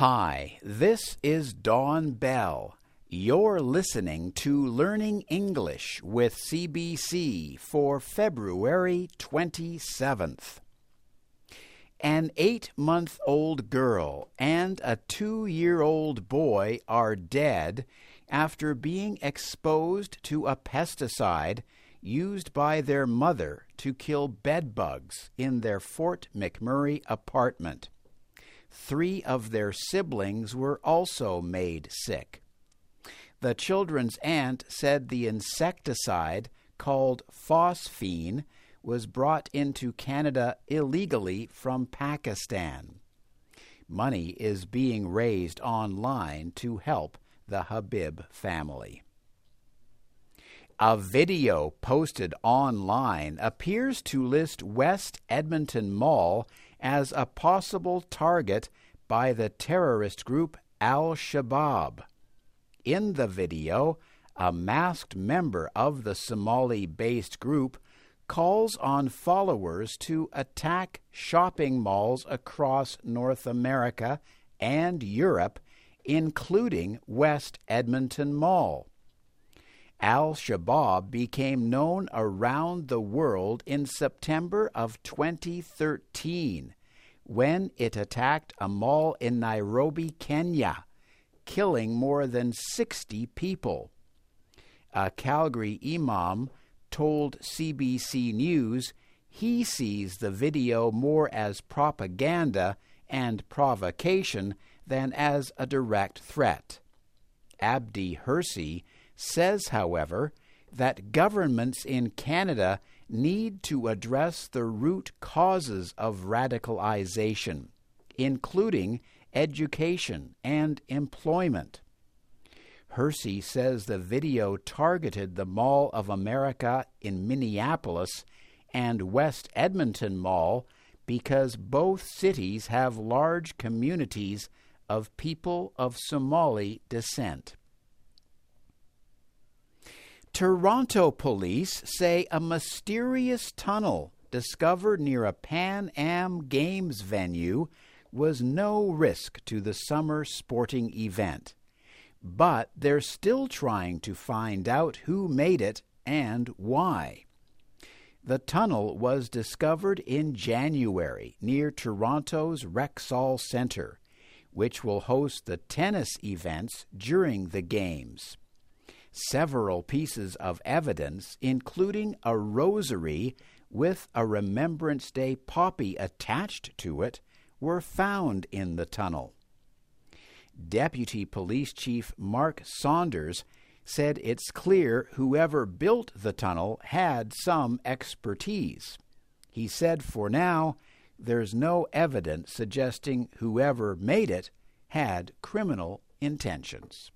Hi, this is Dawn Bell. You're listening to Learning English with CBC for February 27th. An eight month old girl and a two year old boy are dead after being exposed to a pesticide used by their mother to kill bedbugs in their Fort McMurray apartment. Three of their siblings were also made sick. The children's aunt said the insecticide, called phosphine, was brought into Canada illegally from Pakistan. Money is being raised online to help the Habib family. A video posted online appears to list West Edmonton Mall as a possible target by the terrorist group Al Shabaab. In the video, a masked member of the Somali based group calls on followers to attack shopping malls across North America and Europe, including West Edmonton Mall. Al Shabaab became known around the world in September of 2013 when it attacked a mall in Nairobi, Kenya, killing more than 60 people. A Calgary imam told CBC News he sees the video more as propaganda and provocation than as a direct threat. Abdi Hirsi says, however, that governments in Canada need to address the root causes of radicalization, including education and employment. Hirsi says the video targeted the Mall of America in Minneapolis and West Edmonton Mall because both cities have large communities of people of Somali descent. Toronto police say a mysterious tunnel discovered near a Pan Am Games venue was no risk to the summer sporting event. But they're still trying to find out who made it and why. The tunnel was discovered in January near Toronto's Rexall Centre, which will host the tennis events during the Games. Several pieces of evidence, including a rosary with a Remembrance Day poppy attached to it, were found in the tunnel. Deputy Police Chief Mark Saunders said it's clear whoever built the tunnel had some expertise. He said for now, there's no evidence suggesting whoever made it had criminal intentions.